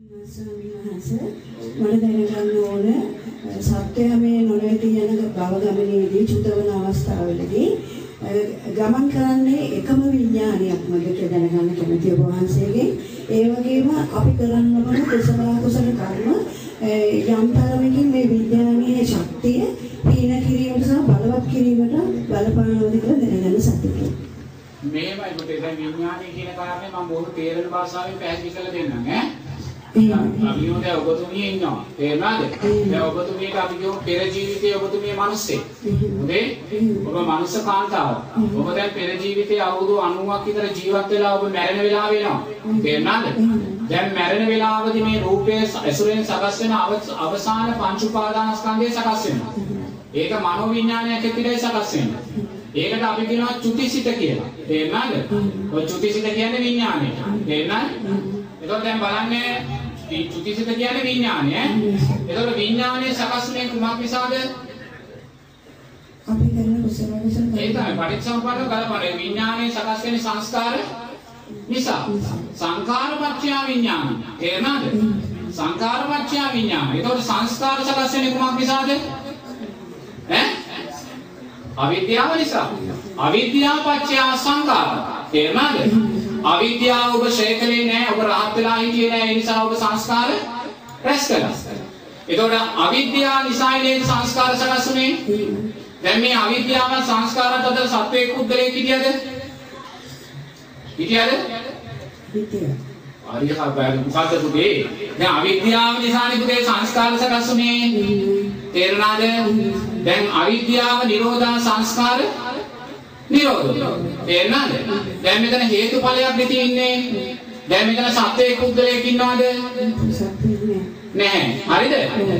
ස්වාමීන් වහන්සේ මට දැනගන්න ඕන සත්‍යය මේ නොනැති යන භව ගමනේදී චුතවන අවස්ථාවලදී අ, ගමන් කරන්නේ එකම විඥානයක්මද කියලා දැනගන්න කැමතියි ඔබ වහන්සේගෙන්. ඒ වගේම අපි කරන්න ඕන කුසල කුසල කර්ම අ, යම් තරමකින් මේ විඥානීය ශක්තිය පීන කිරීමට සහ බලවත් කිරීමට බලපානවද කියලා දැනගන්න සතුටුයි. මේවයි පුතේ දැන් විඥානය කියන කාරණේ මම බොහෝ තේරෙන භාෂාවෙන් පැහැදිලි කරලා දෙන්නම් ඈ. කියමු දැන් ඔබතුමිය ඉන්නවා. තේරුණාද? දැන් ඔබතුමියට අපි කියමු පෙර ජීවිතයේ ඔබතුමිය මිනිස්සෙක්. හොඳේ? ඔබ මනුස්ස කාන්තාවක්. ඔබ දැන් පෙර ජීවිතයේ අවුරුදු 90ක් විතර ජීවත් වෙලා ඔබ මැරෙන වෙලාව වෙනවා. තේරුණාද? දැන් මැරෙන වෙලාවදී මේ රූපය ඇසුරෙන් සකස් වෙන අවස- අවසාන පංච උපාදානස්කන්ධය සකස් වෙනවා. ඒක මනෝවිඥානයක් ඇතුළේ සකස් වෙනවා. ඒකට අපි කියනවා චුතිසිත කියලා. තේරුණාද? ඔය චුතිසිත කියන්නේ විඥානය. තේරුණාද? එතකොට දැන් බලන්නේ චුතිසිත කියන්නේ විඥානය ඈ. එතකොට විඥානය සකස් වෙන්නේ කුමක් නිසාද? අපි කරන කුසල කුසල ඒ තමයි පටිච්චසමුප්පාදව ගලපන්නේ විඥානයේ සකස් වෙන සංස්කාර නිසා. සංඛාරපච්චය විඥාන. තේරුණාද? සංඛාරපච්චය විඥාන. එතකොට සංස්කාර සකස් වෙන්නේ කුමක් නිසාද? ඈ? අවිද්‍යාව නිසා. අවිද්‍යාව පත්‍ය සංඛාර. තේරුණාද? අවිද්‍යාව ඔබ ශේකලේ නැහැ. ඔබ රහත් වෙලා හිටියේ නැහැ. ඒ නිසා ඔබ සංස්කාර රැස් කළා. එතකොට අවිද්‍යාව නිසා නේද සංස්කාර සකස් වුනේ? දැන් මේ අවිද්‍යාව සංස්කාරات අතර සත්වයේ කුද්දලේ හිටියද? හිටියද? විද්‍යාව. හරි හබයි මොකද්ද පුතේ? දැන් අවිද්‍යාව නිසානේ පුතේ සංස්කාර සකස් වුනේ. තේරුණාද? දැන් අවිද්‍යාව නිරෝධා සංස්කාර නිරෝධ. තේරුණාද? දැන් මෙතන හේතුඵලයක් දෙති ඉන්නේ. දැන් මෙතන සත්වයේ කුද්දලයක් ඉන්නවද? සත්‍යනේ. නැහැ. හරිද?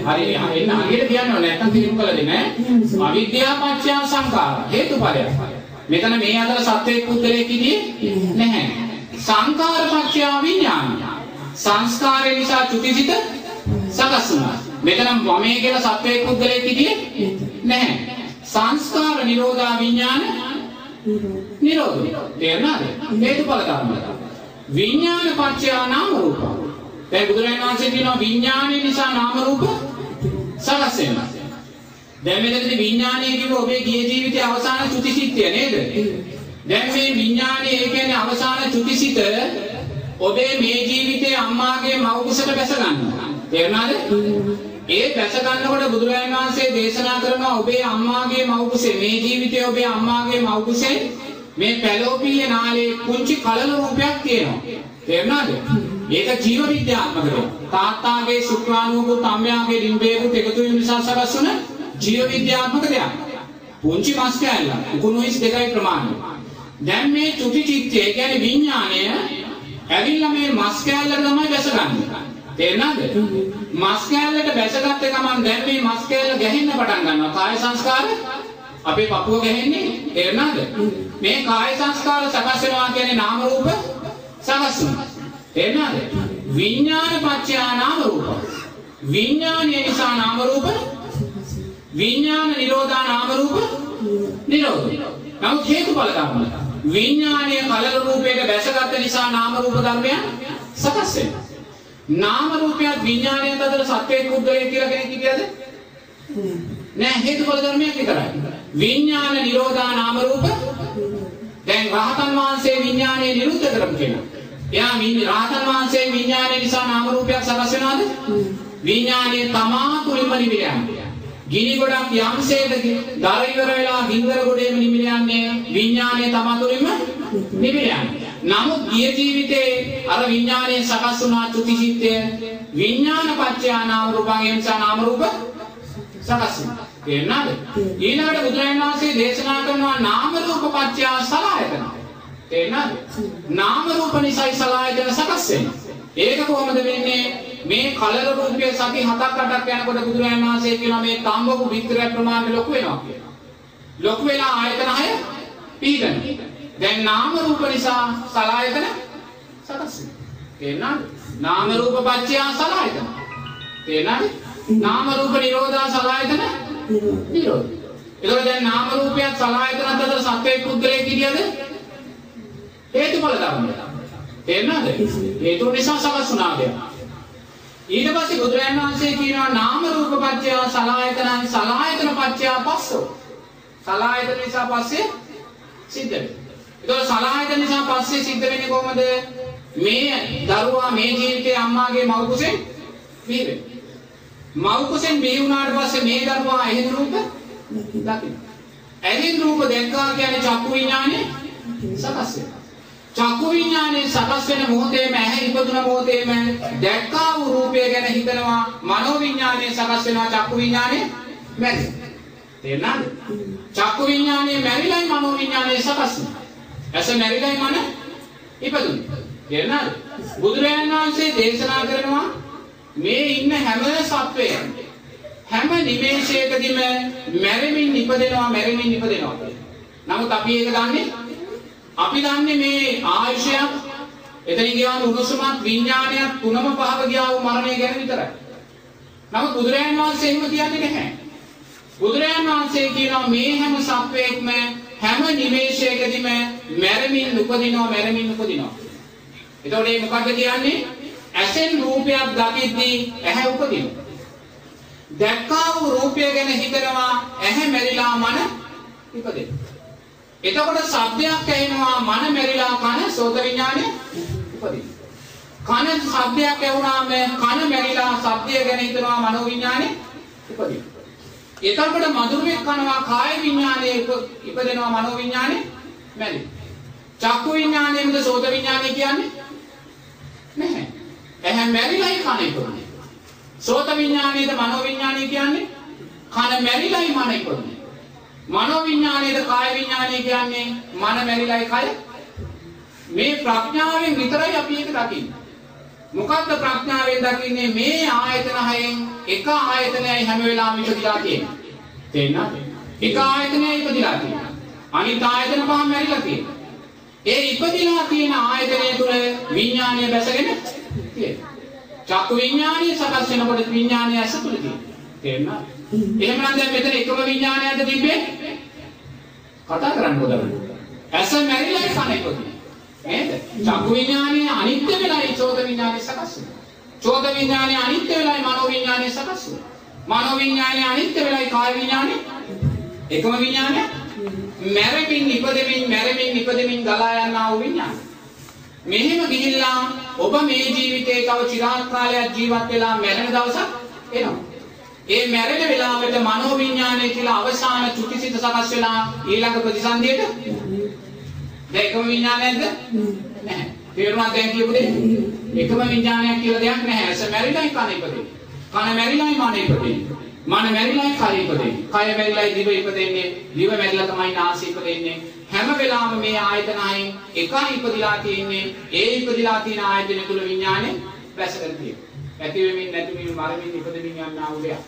හරි. එන්න හරියට කියන්න ඕනේ. නැත්තම් තේරුම් කරලා දෙන්න ඈ. අවිද්‍යාව පත්‍ය සංඛාර හේතුඵලයක්. මෙතන මේ අතර සත්වයේ පුද්ගලයෙක් ඉන්නේ නැහැ. සංඛාර පත්‍ය විඥාන. සංස්කාරය නිසා චුතිසිත සකස් වුණා. මෙතන මමයේ කියලා සත්වයේ පුද්ගලයෙක් ඉන්නේ නැහැ. සංස්කාර නිරෝධා විඥාන නිරෝධ. තේරුණාද? හේතුඵල ධර්ම. විඥාන පත්‍ය නාම රූප. දැන් බුදුරජාණන් වහන්සේ කියනවා විඥානය නිසා නාම රූප සකස් වෙනවා. දැන් මෙතනදී විඥානය කියන්නේ ඔබේ ගිය ජීවිතයේ අවසාන චුතිසිතය නේද? දැන් මේ විඥානය ඒ කියන්නේ අවසාන චුතිසිත ඔබේ මේ ජීවිතයේ අම්මාගේ මව් කුසට බැස ගන්නවා. තේරුණාද? ඒ බැස ගන්නකොට බුදුරජාණන් වහන්සේ දේශනා කරනවා ඔබේ අම්මාගේ මව් කුසේ මේ ජීවිතයේ ඔබේ අම්මාගේ මව් කුසේ මේ පැලෝපීය නාලයේ කුංචි කලල රූපයක් තියෙනවා. තේරුණාද? ඒක ජීව විද්‍යාත්මක දෙයක්. තාත්තාගේ ශුක්‍රාණුකුත් අම්මයාගේ ඩිම්බේකුත් එකතු වීම නිසා සකස් වුණ ජීව විද්‍යාත්මක දෙයක්. පුංචි මස් කෑල්ල. උකුණුයිස් දෙකයි ප්‍රමාණය. දැන් මේ චුති චිත්තය කියන්නේ විඥාණය ඇවිල්ලා මේ මස් කෑල්ලට තමයි බැසගන්නේ. තේරුණාද? මස් කෑල්ලට බැසගත්ත ගමන් දැන් මේ මස් කෑල්ල ගැහෙන්න පටන් ගන්නවා. කාය සංස්කාර අපේ පපුව ගැහෙන්නේ තේරුණාද? මේ කාය සංස්කාර සකස් වෙනවා කියන්නේ නාම රූප සකස් වෙනවා. තේරුණාද? විඥාන පත්‍ය නාම රූප. විඥානය නිසා නාම රූප විඥාන නිරෝධා නාම රූප නිරෝධ. නමුත් හේතුඵල ධර්ම. විඥානීය කලල රූපයක බැසගත් නිසා නාම රූප ධර්මයන් සකස් වෙනවා. නාම රූපයත් විඥානයත් අතර සත්‍යයේ කුද්දලේ කියලා කෙනෙක් කියද? නෑ හේතුඵල ධර්මයක් විතරයි. විඥාන නිරෝධා නාම රූප දැන් රහතන් වහන්සේ විඥානය නිරුද්ධ කරමු කියනවා. එයා මේ රහතන් වහන්සේ විඥානය නිසා නාම රූපයක් සකස් වෙනවද? විඥානය තමා තුලින්ම නිවිල යනවා. ගිනි ගොඩක් යම්සේද දර ඉවර වෙලා ගින්දර ගොඩේම නිවිල යන්නේ විඥානය තමා තුලින්ම නිවිල යනවා. නමුත් ගිය ජීවිතේ අර විඥානයේ සකස් වුණා චුතිචිත්තය විඥාන පත්‍ය නාම රූපං නිසා නාම රූප සකස් වෙනවා. තේරුණාද? ඊළඟට බුදුරජාණන් වහන්සේ දේශනා කරනවා නාම රූප පත්‍ය සලආයතන. තේරුණාද? නාම රූප නිසායි සලආයතන සකස් වෙන්නේ. ඒක කොහොමද වෙන්නේ? මේ කලර රූපයේ සති 7ක් 8ක් යනකොට බුදුරජාණන් වහන්සේ කියනවා මේ තඹපු විත්‍රය ප්‍රමාණය ලොකු වෙනවා කියලා. ලොකු වෙලා ආයතන 6 පීඩන. දැන් නාම රූප නිසා සලආයතන සකස් වෙනවා. තේරුණාද? නාම රූප පත්‍ය සලආයතන. තේරුණාද? නාම රූප නිරෝධා සලආයතන නිරෝධ. එතකොට දැන් නාම රූපයත් සලආයතනත් අතර සත්‍යයේ පුද්ගලයෙක් කියද? හේතුඵල ධර්මය. තේරුණාද? හේතු නිසා සකස් වුණා දෙයක්. ඊට පස්සේ බුදුරජාණන් වහන්සේ කියනවා නාම රූප පත්‍ය සලආයතනං සලආයතන පත්‍ය පස්සෝ. සලආයතන නිසා පස්සේ සිද්ධ වෙනවා. ඒතකොට සලආයතන නිසා පස්සේ සිද්ධ වෙන්නේ කොහොමද? මේ දරුවා මේ ජීවිතේ අම්මාගේ මව් කුසෙන් බිහි වෙනවා. මව් කුසෙන් බිහි වුණාට පස්සේ මේ දරුවා එහෙන් රූප දකින්න. එහෙන් රූප දැක්කා කියන්නේ චක්කු විඥානේ සකස් වෙනවා. චක්කු විඥානේ සකස් වෙන මොහොතේම ඇහැ ඉපදුන මොහොතේම දැක්කා වූ රූපය ගැන හිතනවා මනෝ විඥානේ සකස් වෙනවා චක්කු විඥානේ මැරෙනවා. තේරුණාද? චක්කු විඥානේ මැරිලයි මනෝ විඥානේ සකස් වෙනවා. ඇස මැරිලයි මන ඉපදුනේ. තේරුණාද? බුදුරජාණන් වහන්සේ දේශනා කරනවා මේ ඉන්න හැම සත්වයක්ම හැම නිමේෂයකදීම මැරෙමින් ඉපදෙනවා මැරෙමින් ඉපදෙනවා නමුත් අපි ඒක දන්නේ අපි දන්නේ මේ ආයුෂයක් එතනින් ගියාම උණුසුමත් විඥානයක් තුනම පහව ගියා වූ මරණය ගැන විතරයි. නමුත් බුදුරජාණන් වහන්සේ එහෙම කියන්නේ නැහැ. බුදුරජාණන් වහන්සේ කියනවා මේ හැම සත්වයක්ම හැම නිමේෂයකදීම මැරෙමින් උපදිනවා මැරෙමින් උපදිනවා. එතකොට මේ මොකද්ද කියන්නේ? ඇසෙන් රූපයක් දකිද්දී ඇහැ උපදිනවා. දැක්කා වූ රූපය ගැන හිතනවා ඇහැ මැරිලා මන ඉපදෙනවා. එතකොට ශබ්දයක් ඇහෙනවා මන මැරිලා කන සෝත විඥානය උපදිනවා. කන ශබ්දයක් ඇහුණාම කන මැරිලා ශබ්දය ගැන හිතනවා මනෝ විඥානය උපදිනවා. එතකොට මధుරයක් කනවා කාය විඥානය ඉපදෙනවා මනෝ විඥානය මැරි. චක්කු විඥානයේද සෝත විඥානය කියන්නේ නැහැ. ඇහැ මැරිලායි කන ඉපදුනේ. සෝත විඥානයේද මනෝ විඥානය කියන්නේ කන මැරිලායි මන ඉපදුනේ. මනෝ විඥානයේද කාය විඥානය කියන්නේ මන මැරිලායි කය. මේ ප්‍රඥාවෙන් විතරයි අපි ඒක දකින්නේ. මොකද්ද ප්‍රඥාවෙන් දකින්නේ මේ ආයතන හයෙන් එක ආයතනයයි හැම වෙලාවෙම ඉපදිලා තියෙන්නේ. තේරෙනවද? එක ආයතනයයි ඉපදිලා තියෙන්නේ. අනිත් ආයතන පහ මැරිලා තියෙන්නේ. ඒ ඉපදිලා තියෙන ආයතනය තුල විඥානය බැසගෙන තියෙනවා. චක්කු විඥානය සකස් වෙනකොට විඥානය ඇස තුල තියෙනවා. තේරෙනවද? එහෙමනම් දැන් මෙතන එකම විඥානයක්ද තිබ්බේ? කතා කරන්න ඕන. ඇස මැරිලායි කන ඉපදුනේ. නේද? චක්කු විඥානය අනිත්‍ය වෙලායි චෝත විඥානය සකස් වෙනවා. චෝත විඥානය අනිත්‍ය වෙලායි මනෝ විඥානය සකස් වෙනවා. මනෝ විඥානය අනිත්‍ය වෙලායි කාය විඥානය එකම විඥානය මැරෙමින් ඉපදෙමින් මැරෙමින් ඉපදෙමින් ගලා යනා වූ විඥානය. මෙහෙම ගිහිල්ලා ඔබ මේ ජීවිතේ තව চিරාත් කාලයක් ජීවත් වෙලා මැරෙන දවසක් එනවා. ඒ මැරෙන වෙලාවට මනෝ විඥානය කියලා අවසාන චුතිසිත සකස් වෙලා ඊළඟ ප්‍රතිසන්දියට දැන් එකම විඥානයක්ද? නැහැ. තේරුණාද දැන් කියපු දේ? එකම විඥානයක් කියලා දෙයක් නැහැ. ඇස මැරිලායි කන ඉපදෙන්නේ. කන මැරිලායි මන ඉපදෙන්නේ. මන මැරිලායි කය ඉපදෙන්නේ. කය මැරිලායි දිව ඉපදෙන්නේ. දිව මැරිලා තමයි නාසය ඉපදෙන්නේ. හැම වෙලාවෙම මේ ආයතන හයෙන් එකයි ඉපදිලා තියෙන්නේ. ඒ ඉපදිලා තියෙන ආයතන තුල විඥානේ වැසගෙන තියෙනවා. ඇති වෙමින් නැති වෙමින් මරමින් ඉපදෙමින් යනවා උදයක්.